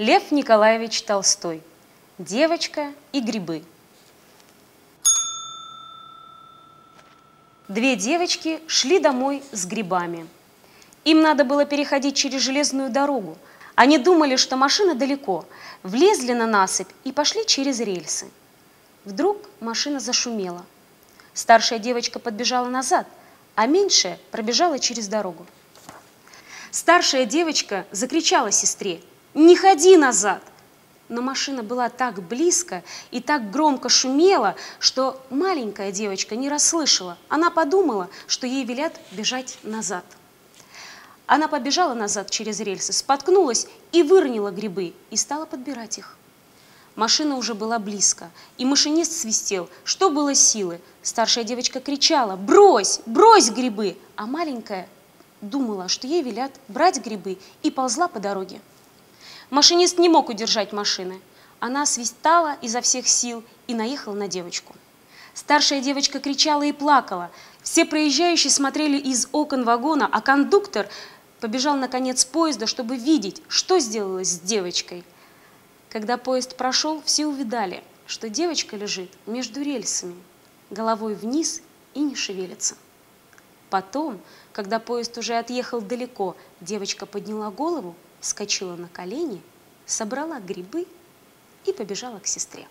Лев Николаевич Толстой. Девочка и грибы. Две девочки шли домой с грибами. Им надо было переходить через железную дорогу. Они думали, что машина далеко, влезли на насыпь и пошли через рельсы. Вдруг машина зашумела. Старшая девочка подбежала назад, а меньшая пробежала через дорогу. Старшая девочка закричала сестре «Не ходи назад!» Но машина была так близко и так громко шумела, что маленькая девочка не расслышала. Она подумала, что ей велят бежать назад. Она побежала назад через рельсы, споткнулась и выронила грибы, и стала подбирать их. Машина уже была близко, и машинист свистел, что было силы. Старшая девочка кричала «Брось! Брось грибы!» А маленькая думала, что ей велят брать грибы, и ползла по дороге. Машинист не мог удержать машины. Она свистала изо всех сил и наехала на девочку. Старшая девочка кричала и плакала. Все проезжающие смотрели из окон вагона, а кондуктор побежал на конец поезда, чтобы видеть, что сделалось с девочкой. Когда поезд прошел, все увидали, что девочка лежит между рельсами, головой вниз и не шевелится. Потом, когда поезд уже отъехал далеко, девочка подняла голову, вскочила на колени, собрала грибы и побежала к сестре.